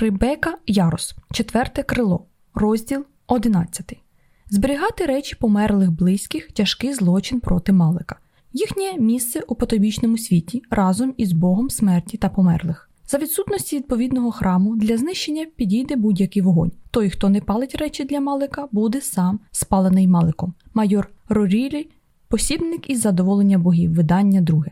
Ребека Ярос, четверте крило, розділ 11. Зберігати речі померлих близьких тяжкий злочин проти Малика, їхнє місце у потобічному світі разом із Богом смерті та померлих. За відсутності відповідного храму для знищення підійде будь-який вогонь. Той, хто не палить речі для Малика, буде сам спалений Маликом. Майор Рорілі, посібник із задоволення богів, видання друге.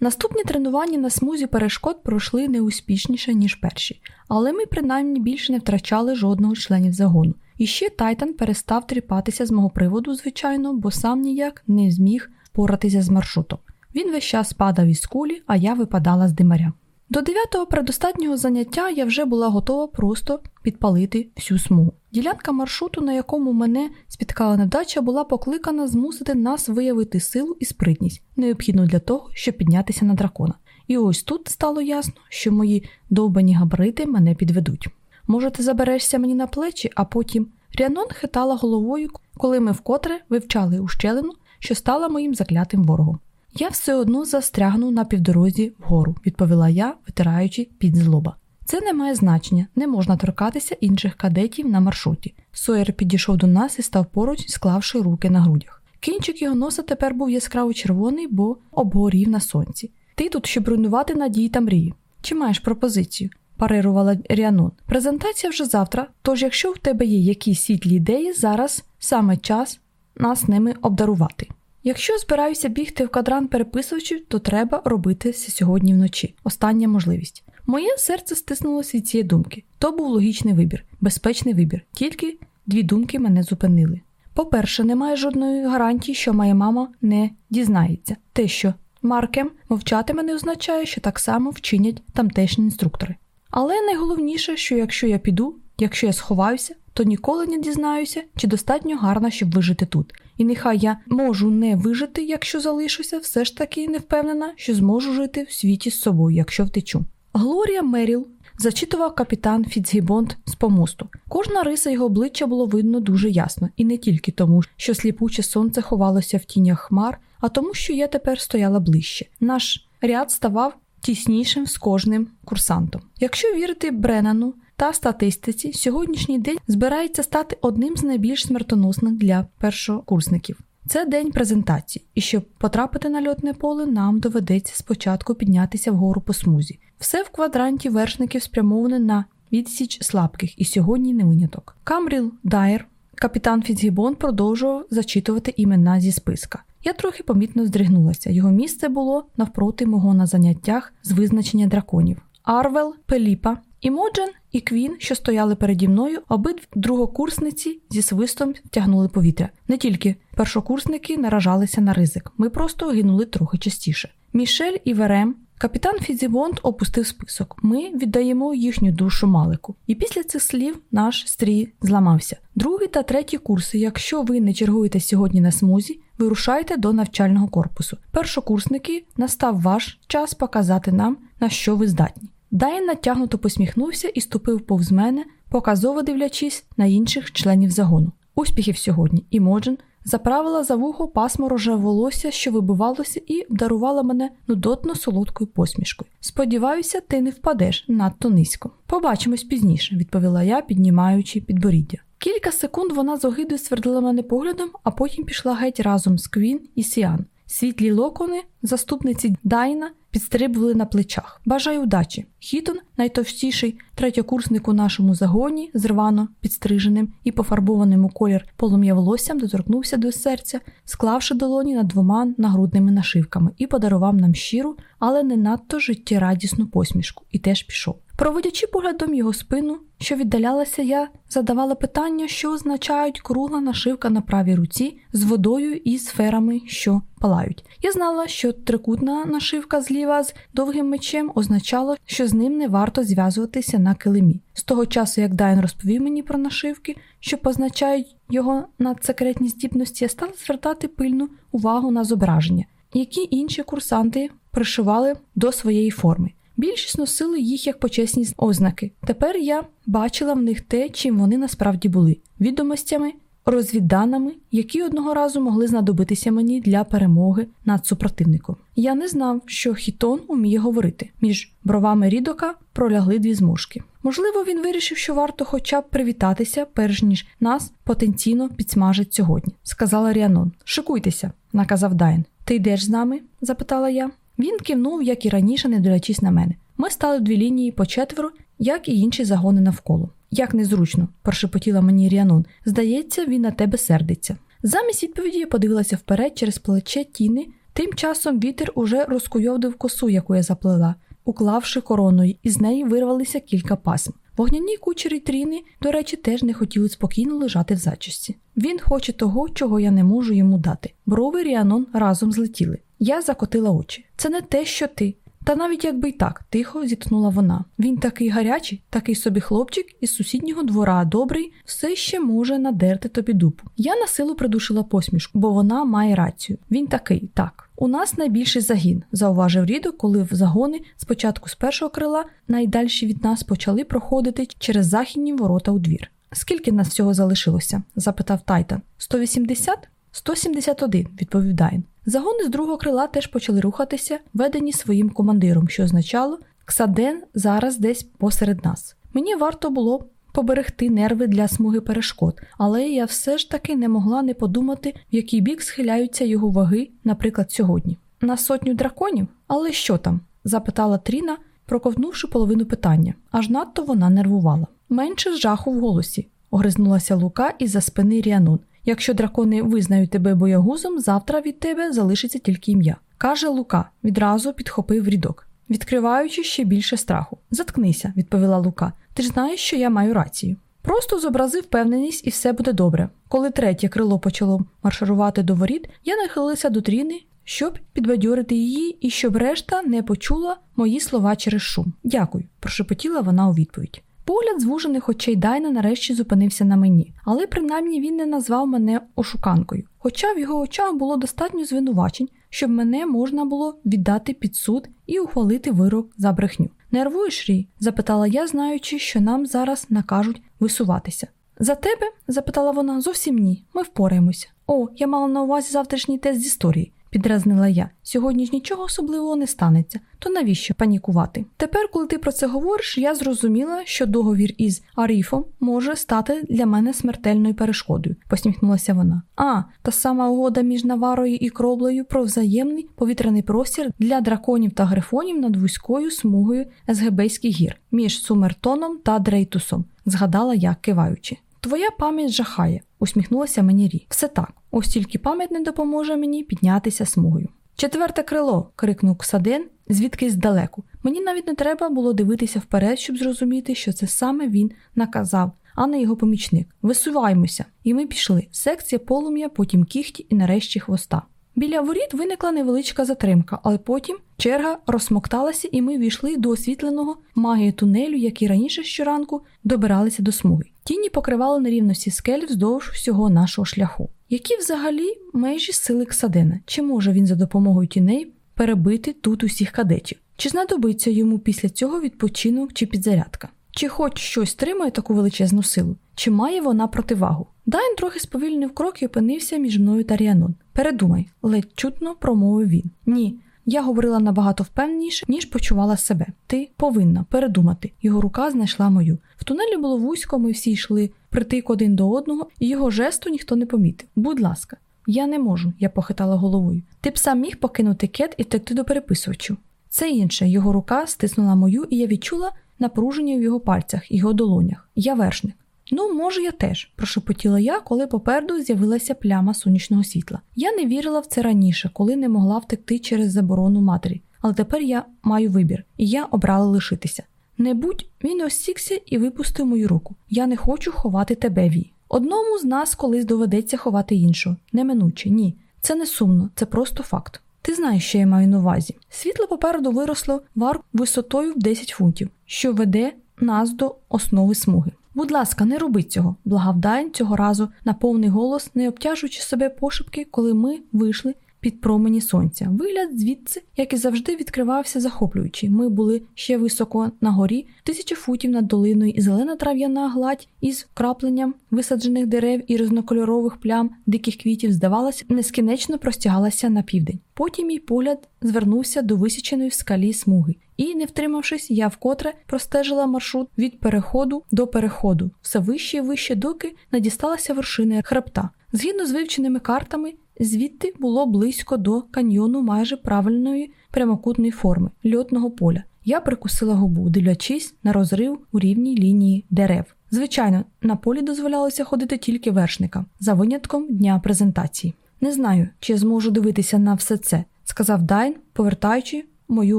Наступні тренування на смузі перешкод пройшли не успішніше, ніж перші, але ми принаймні більше не втрачали жодного членів загону. І ще Тайтан перестав тріпатися з мого приводу, звичайно, бо сам ніяк не зміг поратися з маршрутом. Він весь час падав із кулі, а я випадала з димаря. До дев'ятого предостатнього заняття я вже була готова просто підпалити всю смугу. Ділянка маршруту, на якому мене спіткала невдача, була покликана змусити нас виявити силу і спритність, необхідну для того, щоб піднятися на дракона. І ось тут стало ясно, що мої довбані габарити мене підведуть. Може, ти заберешся мені на плечі, а потім Ріанон хитала головою, коли ми вкотре вивчали ущелину, що стала моїм заклятим ворогом. Я все одно застрягну на півдорозі вгору, відповіла я, витираючи під злоба. Це не має значення, не можна торкатися інших кадетів на маршруті. Сойер підійшов до нас і став поруч, склавши руки на грудях. Кінчик його носа тепер був яскраво червоний, бо обгорів на сонці. Ти тут, щоб руйнувати надії та мрії. Чи маєш пропозицію? парирувала Ріанон. Презентація вже завтра, тож якщо в тебе є якісь світлі ідеї, зараз саме час нас ними обдарувати. Якщо збираюся бігти в кадран переписувачів, то треба робити це сьогодні вночі. Остання можливість. Моє серце стиснулося від цієї думки. То був логічний вибір, безпечний вибір. Тільки дві думки мене зупинили. По-перше, немає жодної гарантії, що моя мама не дізнається. Те, що Маркем мовчатиме, не означає, що так само вчинять тамтешні інструктори. Але найголовніше, що якщо я піду, якщо я сховаюся, то ніколи не дізнаюся, чи достатньо гарна, щоб вижити тут. І нехай я можу не вижити, якщо залишуся, все ж таки не впевнена, що зможу жити в світі з собою, якщо втечу. Глорія Меріл зачитував капітан Фіцгібонд з помосту. Кожна риса його обличчя було видно дуже ясно, і не тільки тому, що сліпуче сонце ховалося в тінях хмар, а тому, що я тепер стояла ближче. Наш ряд ставав тіснішим з кожним курсантом. Якщо вірити Бренану та статистиці, сьогоднішній день збирається стати одним з найбільш смертоносних для першокурсників. Це день презентації, і щоб потрапити на льотне поле, нам доведеться спочатку піднятися вгору по смузі. Все в квадранті вершників спрямоване на відсів слабких, і сьогодні не виняток. Камріл Дайер, капітан Фіцгібон, продовжував зачитувати імена зі списка. Я трохи помітно здригнулася. Його місце було навпроти мого на заняттях з визначення драконів. Арвел, Пеліпа, Імоджен і Квін, що стояли переді мною, обидві другокурсниці зі свистом втягнули повітря. Не тільки першокурсники наражалися на ризик, ми просто гинули трохи частіше. Мішель і Верем Капітан Фіцгібон опустив список. Ми віддаємо їхню душу Малику. І після цих слів наш стрій зламався. Другий та третій курси, якщо ви не чергуєте сьогодні на смузі, вирушайте до навчального корпусу. Першокурсники, настав ваш час показати нам, на що ви здатні. Дайн натягнуто посміхнувся і ступив повз мене, показово дивлячись на інших членів загону. Успіхів сьогодні, Імоджен заправила за вухо пасмо рожеве волосся, що вибивалося, і дарувала мене нудотно солодкою посмішкою. Сподіваюся, ти не впадеш надто низько. Побачимось пізніше, відповіла я, піднімаючи підборіддя. Кілька секунд вона з огидою свердила мене поглядом, а потім пішла геть разом з Квін і Сіан. Світлі локони, заступниці Дайна, підстрибували на плечах. Бажаю удачі! Хітон, найтовстіший третьокурсник у нашому загоні, з рвано підстриженим і пофарбованим у колір полум'я волоссям, доторкнувся до серця, склавши долоні над двома нагрудними нашивками, і подарував нам щиру, але не надто життєрадісну посмішку, і теж пішов. Проводячи поглядом його спину, що віддалялася, я задавала питання, що означають кругла нашивка на правій руці з водою і сферами, що палають. Я знала, що трикутна нашивка зліва з довгим мечем означала, що з ним не варто зв'язуватися на килимі. З того часу, як Дайн розповів мені про нашивки, що позначають його надсекретні здібності, я стала звертати пильну увагу на зображення, які інші курсанти пришивали до своєї форми. Більшість носили їх як почесні ознаки. Тепер я бачила в них те, чим вони насправді були відомостями розвідданими, які одного разу могли знадобитися мені для перемоги над супротивником. Я не знав, що хітон уміє говорити. Між бровами рідока пролягли дві зморшки. Можливо, він вирішив, що варто хоча б привітатися, перш ніж нас потенційно підсмажить сьогодні, сказала Ріанон. Шикуйтеся, наказав Дайн. Ти йдеш з нами? запитала я. Він кивнув, як і раніше, не дивлячись на мене. Ми стали в дві лінії по четверо, як і інші загони навколо. Як незручно, прошепотіла мені Ріанон. Здається, він на тебе сердиться. Замість відповіді я подивилася вперед через плече тіни. Тим часом вітер уже розкуйовдив косу, яку я заплела, уклавши короною, і з неї вирвалися кілька пасм. Вогняні кучері тріни, до речі, теж не хотіли спокійно лежати в зачісті. Він хоче того, чого я не можу йому дати. Брови Ріанон разом злетіли. Я закотила очі. Це не те, що ти. Та навіть якби й так, тихо зітхнула вона. Він такий гарячий, такий собі хлопчик із сусіднього двора, добрий, все ще може надерти тобі дупу. Я на силу придушила посмішку, бо вона має рацію. Він такий, так. У нас найбільший загін, зауважив Рідо, коли в загони спочатку з першого крила, найдальші від нас почали проходити через західні ворота у двір. Скільки нас всього залишилося? запитав Тайтан. 180? 171, відповів Дайн. Загони з другого крила теж почали рухатися, ведені своїм командиром, що означало, Ксаден зараз десь посеред нас. Мені варто було поберегти нерви для смуги перешкод, але я все ж таки не могла не подумати, в який бік схиляються його ваги, наприклад, сьогодні. На сотню драконів? Але що там? запитала Тріна, проковнувши половину питання, аж надто вона нервувала. Менше жаху в голосі, огризнулася Лука із за спини Ріанон. Якщо дракони визнають тебе боягузом, завтра від тебе залишиться тільки ім'я. Каже Лука, відразу підхопив рідок, відкриваючи ще більше страху. Заткнися, відповіла Лука. Ти ж знаєш, що я маю рацію. Просто зобразив впевненість і все буде добре. Коли третє крило почало марширувати до воріт, я нахилилася до тріни, щоб підбадьорити її і щоб решта не почула мої слова через шум. Дякую, прошепотіла вона у відповідь. Погляд звужених очей Дайна нарешті зупинився на мені, але принаймні він не назвав мене ошуканкою. Хоча в його очах було достатньо звинувачень, щоб мене можна було віддати під суд і ухвалити вирок за брехню. Нервуєш Рі? запитала я, знаючи, що нам зараз накажуть висуватися. За тебе? запитала вона, зовсім ні. Ми впораємося. О, я мала на увазі завтрашній тест з історії підразнила я. Сьогодні ж нічого особливого не станеться, то навіщо панікувати? Тепер, коли ти про це говориш, я зрозуміла, що договір із Аріфом може стати для мене смертельною перешкодою, посміхнулася вона. А, та сама угода між Наварою і кроблею про взаємний повітряний простір для драконів та грифонів над вузькою смугою Есгебейських гір між Сумертоном та Дрейтусом, згадала я, киваючи. Твоя пам'ять жахає, усміхнулася мені Рі. Все так. Ось тільки пам'ять не допоможе мені піднятися смугою. Четверте крило. крикнув Ксаден, звідкись здалеку. Мені навіть не треба було дивитися вперед, щоб зрозуміти, що це саме він наказав, а не його помічник. Висуваємося. І ми пішли. Секція полум'я, потім кіхті і нарешті хвоста. Біля воріт виникла невеличка затримка, але потім черга розсмокталася, і ми війшли до освітленого магії тунелю, який раніше щоранку добиралися до смуги. Тіні покривали нерівності скель вздовж всього нашого шляху. Які взагалі межі сили Ксадена? Чи може він за допомогою тіней перебити тут усіх кадетів? Чи знадобиться йому після цього відпочинок чи підзарядка? Чи хоч щось тримає таку величезну силу? Чи має вона противагу? Дайн трохи сповільнив крок і опинився між мною та Ріанон. Передумай, ледь чутно промовив він. Ні. Я говорила набагато впевненіше, ніж почувала себе. Ти повинна передумати. Його рука знайшла мою. В тунелі було вузько, ми всі йшли притик один до одного, і його жесту ніхто не помітив. Будь ласка, я не можу, я похитала головою. Ти б сам міг покинути кет і втекти до переписувачу. Це інше, його рука стиснула мою, і я відчула напруження в його пальцях, його долонях. Я вершник. Ну, може, я теж, прошепотіла я, коли попереду з'явилася пляма сонячного світла. Я не вірила в це раніше, коли не могла втекти через заборону матері. Але тепер я маю вибір, і я обрала лишитися. Не будь він осікся і випустив мою руку. Я не хочу ховати тебе, Ві. Одному з нас колись доведеться ховати іншого. Неминуче, ні. Це не сумно, це просто факт. Ти знаєш, що я маю на увазі. Світло попереду виросло вар висотою в 10 фунтів, що веде нас до основи смуги. Будь ласка, не роби цього, благав Дайн цього разу на повний голос, не обтяжуючи себе пошепки, коли ми вийшли під промені сонця. Вигляд звідси, як і завжди, відкривався захоплюючи. Ми були ще високо на горі, тисячі футів над долиною, і зелена трав'яна гладь із крапленням висаджених дерев і різнокольорових плям диких квітів, здавалося, нескінечно простягалася на південь. Потім мій погляд звернувся до висіченої в скалі смуги, і, не втримавшись, я вкотре простежила маршрут від переходу до переходу, все вище і вище, доки не дісталася вершини хребта. Згідно з вивченими картами, звідти було близько до каньйону майже правильної прямокутної форми льотного поля. Я прикусила губу, дивлячись на розрив у рівній лінії дерев. Звичайно, на полі дозволялося ходити тільки вершникам, за винятком дня презентації. Не знаю, чи зможу дивитися на все це, сказав Дайн, повертаючи мою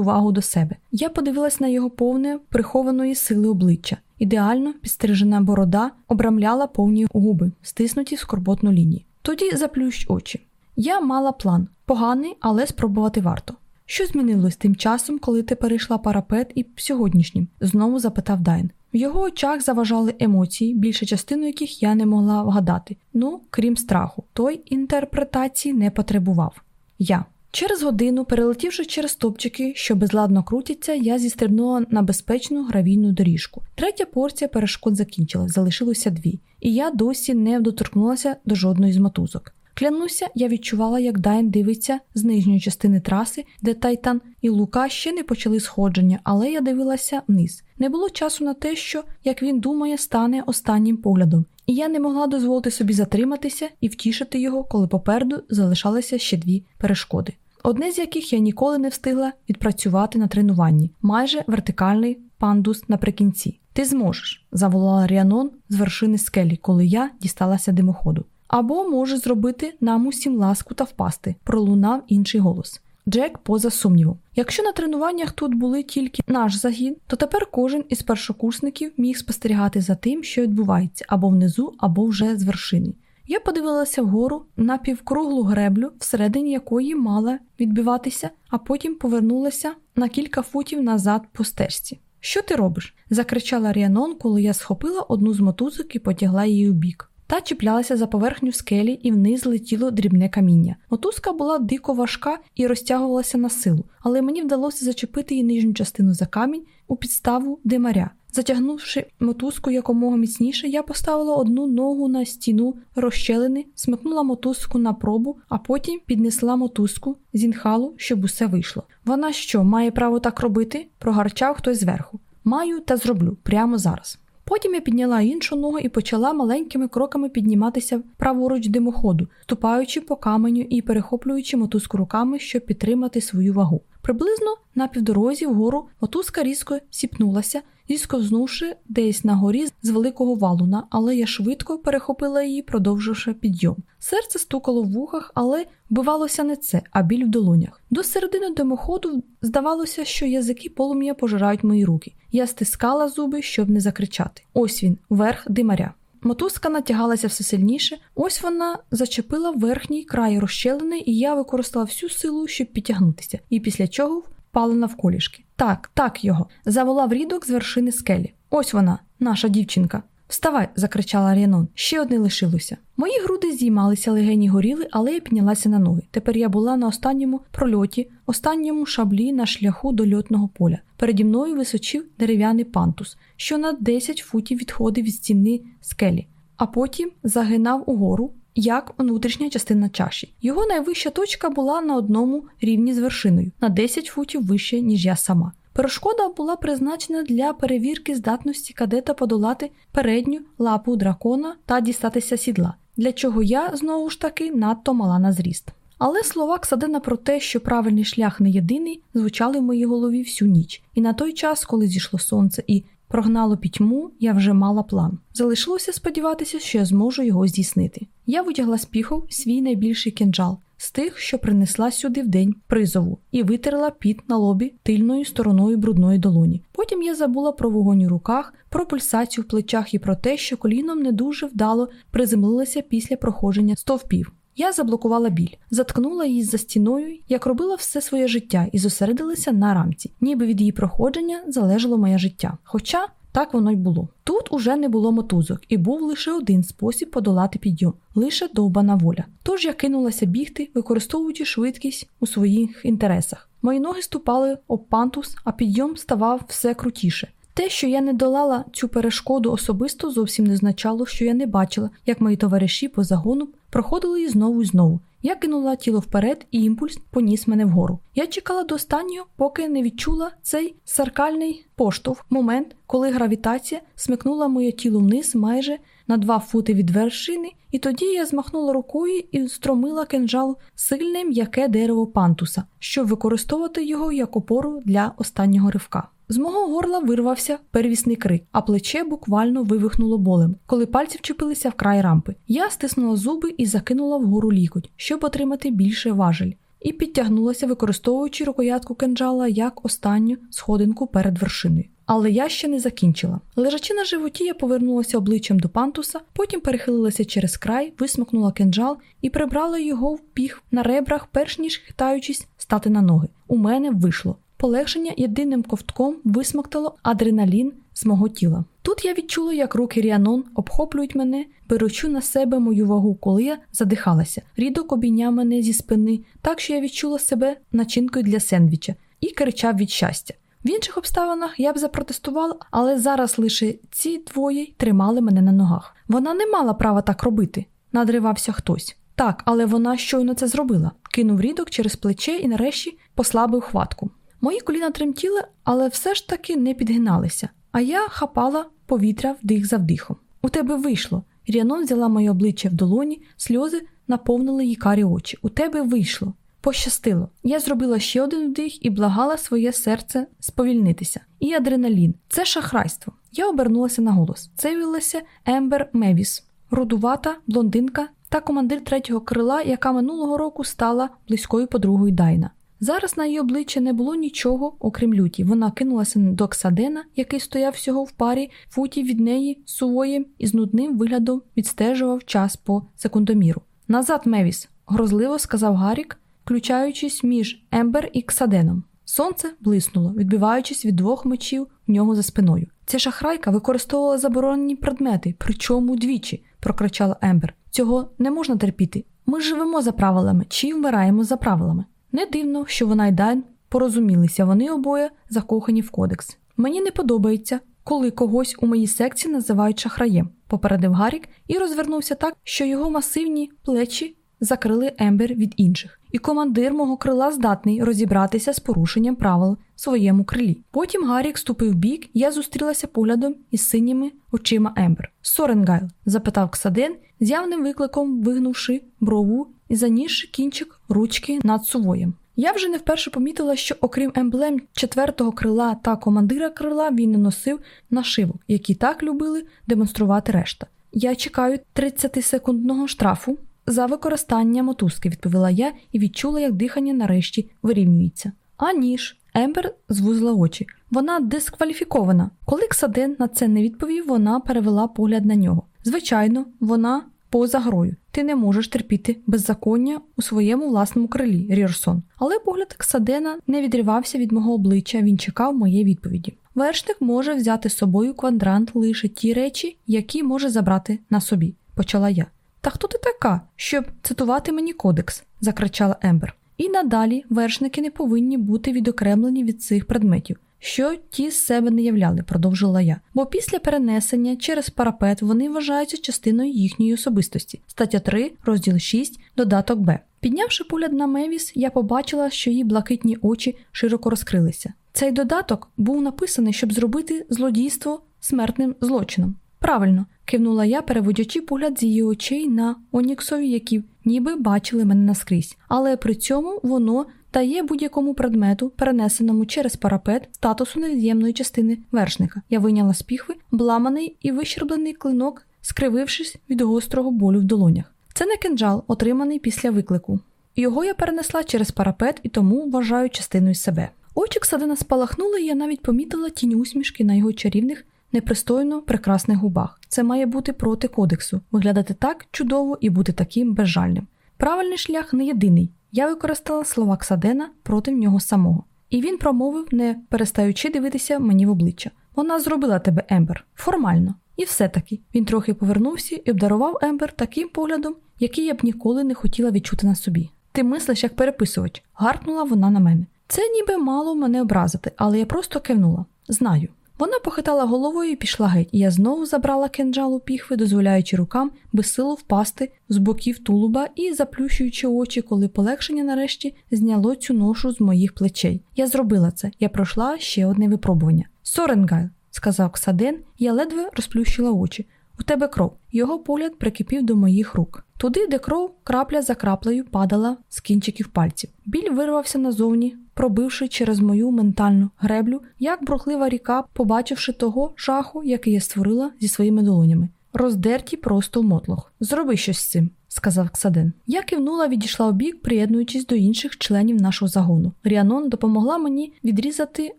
увагу до себе. Я подивилась на його повне прихованої сили обличчя. Ідеально підстрижена борода обрамляла повні губи, стиснуті в скорботну лінію. Тоді заплющ очі. Я мала план поганий, але спробувати варто. Що змінилось тим часом, коли ти перейшла парапет і сьогоднішнім? знову запитав Дайн. В його очах заважали емоції, більша частину яких я не могла вгадати. Ну, крім страху, той інтерпретації не потребував. Я. Через годину, перелетівши через топчики, що безладно крутяться, я зістрибнула на безпечну гравійну доріжку. Третя порція перешкод закінчилась, залишилося дві, і я досі не доторкнулася до жодної з мотузок. Клянуся, я відчувала, як Дайн дивиться з нижньої частини траси, де Тайтан і Лука ще не почали сходження, але я дивилася вниз. Не було часу на те, що, як він думає, стане останнім поглядом, і я не могла дозволити собі затриматися і втішити його, коли попереду залишалися ще дві перешкоди. Одне з яких я ніколи не встигла відпрацювати на тренуванні, майже вертикальний пандус наприкінці. Ти зможеш, заволала Ріанон з вершини скелі, коли я дісталася димоходу або може зробити нам усім ласку та впасти, пролунав інший голос. Джек поза сумнівом. Якщо на тренуваннях тут були тільки наш загін, то тепер кожен із першокурсників міг спостерігати за тим, що відбувається або внизу, або вже з вершини. Я подивилася вгору на півкруглу греблю, всередині якої мала відбиватися, а потім повернулася на кілька футів назад по стежці. Що ти робиш? закричала Ріанон, коли я схопила одну з мотузок і потягла її у бік та чіплялася за поверхню скелі і вниз летіло дрібне каміння. Мотузка була дико важка і розтягувалася на силу, але мені вдалося зачепити її нижню частину за камінь у підставу димаря. Затягнувши мотузку якомога міцніше, я поставила одну ногу на стіну розщелини, смикнула мотузку на пробу, а потім піднесла мотузку з інхалу, щоб усе вийшло. Вона що, має право так робити? прогарчав хтось зверху. Маю та зроблю прямо зараз. Потім я підняла іншу ногу і почала маленькими кроками підніматися праворуч димоходу, ступаючи по каменю і перехоплюючи мотузку руками, щоб підтримати свою вагу. Приблизно на півдорозі вгору мотузка різко сіпнулася, зісковзнувши десь на горі з великого валуна, але я швидко перехопила її, продовживши підйом. Серце стукало в вухах, але вбивалося не це, а біль в долонях. До середини димоходу здавалося, що язики полум'я пожирають мої руки. Я стискала зуби, щоб не закричати. Ось він, верх димаря. Мотузка натягалася все сильніше, ось вона зачепила верхній край розщелини, і я використала всю силу, щоб підтягнутися, і після чого впала навколішки. Так, так його. Заволав рідок з вершини скелі. Ось вона, наша дівчинка. Вставай, закричала Ріанон. Ще одне лишилося. Мої груди здіймалися, легені горіли, але я піднялася на ноги. Тепер я була на останньому прольоті, останньому шаблі на шляху до льотного поля. Переді мною височив дерев'яний пантус, що на 10 футів відходив від стіни скелі, а потім загинав угору. Як внутрішня частина чаші. Його найвища точка була на одному рівні з вершиною, на 10 футів вище, ніж я сама. Перешкода була призначена для перевірки здатності кадета подолати передню лапу дракона та дістатися сідла, для чого я знову ж таки надто мала на зріст. Але слова Ксадена про те, що правильний шлях не єдиний, звучали в моїй голові всю ніч, і на той час, коли зійшло сонце і прогнало пітьму, я вже мала план. Залишилося сподіватися, що я зможу його здійснити. Я витягла з піхов свій найбільший кінжал, з тих, що принесла сюди в день призову, і витерла піт на лобі тильною стороною брудної долоні. Потім я забула про вогонь у руках, про пульсацію в плечах і про те, що коліном не дуже вдало приземлилася після проходження стовпів. Я заблокувала біль, заткнула її за стіною, як робила все своє життя, і зосередилася на рамці, ніби від її проходження залежало моє життя. Хоча Так воно й було. Тут уже не було мотузок, і був лише один спосіб подолати підйом лише довбана воля. Тож я кинулася бігти, використовуючи швидкість у своїх інтересах. Мої ноги ступали об пантус, а підйом ставав все крутіше. Те, що я не долала цю перешкоду особисто, зовсім не означало, що я не бачила, як мої товариші по загону проходили її знову і знову. Я кинула тіло вперед, і імпульс поніс мене вгору. Я чекала до останнього, поки не відчула цей саркальний поштовх, момент, коли гравітація смикнула моє тіло вниз майже на два фути від вершини, і тоді я змахнула рукою і стромила кинжал сильне м'яке дерево пантуса, щоб використовувати його як опору для останнього ривка. З мого горла вирвався первісний крик, а плече буквально вивихнуло болем, коли пальці вчепилися в край рампи. Я стиснула зуби і закинула вгору лікоть, щоб отримати більше важель, і підтягнулася, використовуючи рукоятку кинджала як останню сходинку перед вершиною. Але я ще не закінчила. Лежачи на животі, я повернулася обличчям до пантуса, потім перехилилася через край, висмикнула кинджал і прибрала його в піх на ребрах, перш ніж хитаючись, стати на ноги. У мене вийшло. Полегшення єдиним ковтком висмоктало адреналін з мого тіла. Тут я відчула, як руки Ріанон обхоплюють мене, беручи на себе мою вагу, коли я задихалася. Рідок обійняв мене зі спини, так що я відчула себе начинкою для сендвіча і кричав від щастя. В інших обставинах я б запротестувала, але зараз лише ці двоє тримали мене на ногах. Вона не мала права так робити, надривався хтось. Так, але вона щойно це зробила. Кинув рідок через плече і нарешті послабив хватку. Мої коліна тремтіли, але все ж таки не підгиналися, а я хапала повітря вдих за вдихом. У тебе вийшло. Ріанон взяла моє обличчя в долоні, сльози наповнили її карі очі. У тебе вийшло. Пощастило. Я зробила ще один вдих і благала своє серце сповільнитися. І адреналін це шахрайство. Я обернулася на голос. Це вілася Ембер Мевіс, рудувата блондинка та командир третього крила, яка минулого року стала близькою подругою Дайна. Зараз на її обличчі не було нічого, окрім люті. Вона кинулася до Ксадена, який стояв всього в парі футів від неї сувоєм і з нудним виглядом відстежував час по секундоміру. Назад, Мевіс, грозливо сказав Гарік, включаючись між Ембер і Ксаденом. Сонце блиснуло, відбиваючись від двох мечів в нього за спиною. Ця шахрайка використовувала заборонені предмети, причому двічі, прокричала Ембер. Цього не можна терпіти. Ми живемо за правилами чи вмираємо за правилами. Не дивно, що вона й Дайн порозумілися, вони обоє закохані в кодекс. Мені не подобається, коли когось у моїй секції називають шахраєм, попередив Гарік і розвернувся так, що його масивні плечі закрили Ембер від інших, і командир мого крила здатний розібратися з порушенням правил в своєму крилі. Потім Гарік ступив вбік, я зустрілася поглядом із синіми очима Ембер. Соренгайл? запитав Ксаден, з явним викликом вигнувши брову і занісши кінчик ручки над сувоєм. Я вже не вперше помітила, що окрім емблем четвертого крила та командира крила він не носив нашивок, які так любили демонструвати решта. Я чекаю 30-секундного штрафу за використання мотузки, відповіла я і відчула, як дихання нарешті вирівнюється. А ніж. Ембер звузила очі. Вона дискваліфікована. Коли Ксаден на це не відповів, вона перевела погляд на нього. Звичайно, вона поза грою. Ти не можеш терпіти беззаконня у своєму власному крилі, Рірсон. Але погляд Ксадена не відривався від мого обличчя, він чекав моєї відповіді. Вершник може взяти з собою квадрант лише ті речі, які може забрати на собі, почала я. Та хто ти така, щоб цитувати мені кодекс? закричала Ембер. І надалі вершники не повинні бути відокремлені від цих предметів що ті з себе не являли, продовжила я. Бо після перенесення через парапет вони вважаються частиною їхньої особистості. Стаття 3, розділ 6, додаток Б. Піднявши погляд на Мевіс, я побачила, що її блакитні очі широко розкрилися. Цей додаток був написаний, щоб зробити злодійство смертним злочином. Правильно, кивнула я, переводячи погляд з її очей на Оніксові, які ніби бачили мене наскрізь, але при цьому воно дає будь-якому предмету, перенесеному через парапет, статусу невід'ємної частини вершника. Я вийняла з піхви, бламаний і вищерблений клинок, скривившись від гострого болю в долонях. Це не кинджал, отриманий після виклику. Його я перенесла через парапет і тому вважаю частиною себе. Очі Ксадина спалахнули, і я навіть помітила тінь усмішки на його чарівних, непристойно прекрасних губах. Це має бути проти кодексу, виглядати так чудово і бути таким безжальним. Правильний шлях не єдиний. Я використала слова Ксадена проти нього самого, і він промовив, не перестаючи дивитися мені в обличчя. Вона зробила тебе, Ембер, формально. І все-таки він трохи повернувся і обдарував Ембер таким поглядом, який я б ніколи не хотіла відчути на собі. Ти мислиш як переписувач, гаркнула вона на мене. Це ніби мало мене образити, але я просто кивнула. Знаю. Вона похитала головою і пішла геть, і я знову забрала кинджалу піхви, дозволяючи рукам безсило впасти з боків тулуба і заплющуючи очі, коли полегшення нарешті зняло цю ношу з моїх плечей. Я зробила це, я пройшла ще одне випробування. Соренгайл, сказав Ксаден, я ледве розплющила очі. У тебе кров. Його погляд прикипів до моїх рук. Туди, де кров крапля за краплею падала з кінчиків пальців. Біль вирвався назовні, пробивши через мою ментальну греблю, як брухлива ріка, побачивши того жаху, який я створила зі своїми долонями. Роздерті просто в мотлох. Зроби щось з цим, сказав Ксаден. Я кивнула, відійшла у бік, приєднуючись до інших членів нашого загону. Ріанон допомогла мені відрізати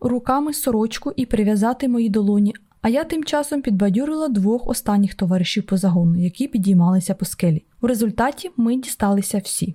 руками сорочку і прив'язати мої долоні. А я тим часом підбадьорила двох останніх товаришів по загону, які підіймалися по скелі. У результаті ми дісталися всі.